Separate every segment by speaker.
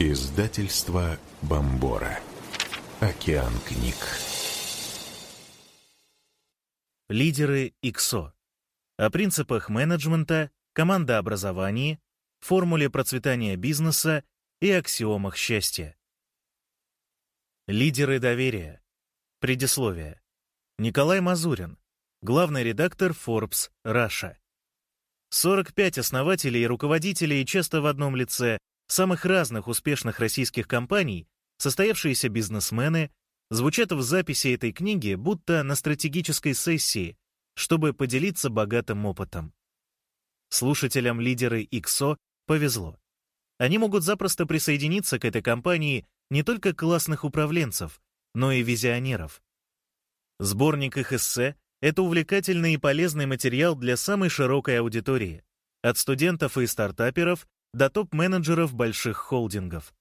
Speaker 1: Издательство Бомбора. Океан книг.
Speaker 2: Лидеры ИКСО. О принципах менеджмента, командообразовании, формуле процветания бизнеса и аксиомах счастья. Лидеры доверия. Предисловие. Николай Мазурин, главный редактор Forbes Russia. 45 основателей и руководителей часто в одном лице самых разных успешных российских компаний, состоявшиеся бизнесмены, звучат в записи этой книги будто на стратегической сессии, чтобы поделиться богатым опытом. Слушателям лидеры ИКСО повезло. Они могут запросто присоединиться к этой компании не только классных управленцев, но и визионеров. Сборник их эссе — это увлекательный и полезный материал для самой широкой аудитории, от студентов и стартаперов до топ-менеджеров больших холдингов.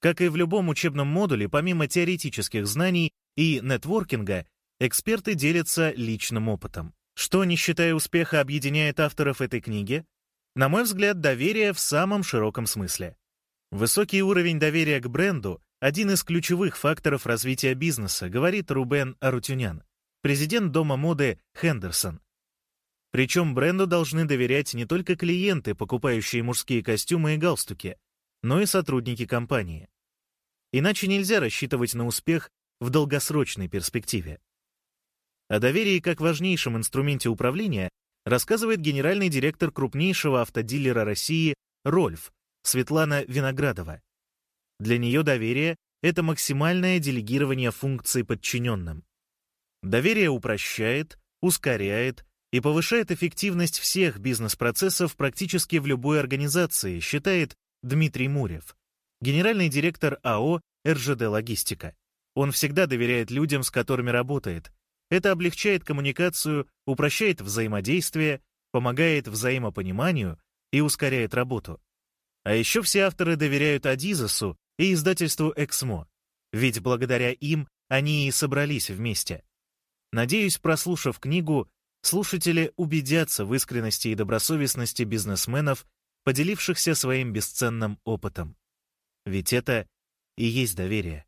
Speaker 2: Как и в любом учебном модуле, помимо теоретических знаний и нетворкинга, эксперты делятся личным опытом. Что, не считая успеха, объединяет авторов этой книги? На мой взгляд, доверие в самом широком смысле. Высокий уровень доверия к бренду – один из ключевых факторов развития бизнеса, говорит Рубен Арутюнян, президент дома моды Хендерсон. Причем бренду должны доверять не только клиенты, покупающие мужские костюмы и галстуки, но и сотрудники компании. Иначе нельзя рассчитывать на успех в долгосрочной перспективе. О доверии как важнейшем инструменте управления рассказывает генеральный директор крупнейшего автодилера России «Рольф» Светлана Виноградова. Для нее доверие — это максимальное делегирование функций подчиненным. Доверие упрощает, ускоряет, и повышает эффективность всех бизнес-процессов практически в любой организации, считает Дмитрий Мурев, генеральный директор АО «РЖД Логистика». Он всегда доверяет людям, с которыми работает. Это облегчает коммуникацию, упрощает взаимодействие, помогает взаимопониманию и ускоряет работу. А еще все авторы доверяют Адизасу и издательству «Эксмо», ведь благодаря им они и собрались вместе. Надеюсь, прослушав книгу, слушатели убедятся в искренности и добросовестности бизнесменов, поделившихся своим бесценным опытом. Ведь это и есть доверие.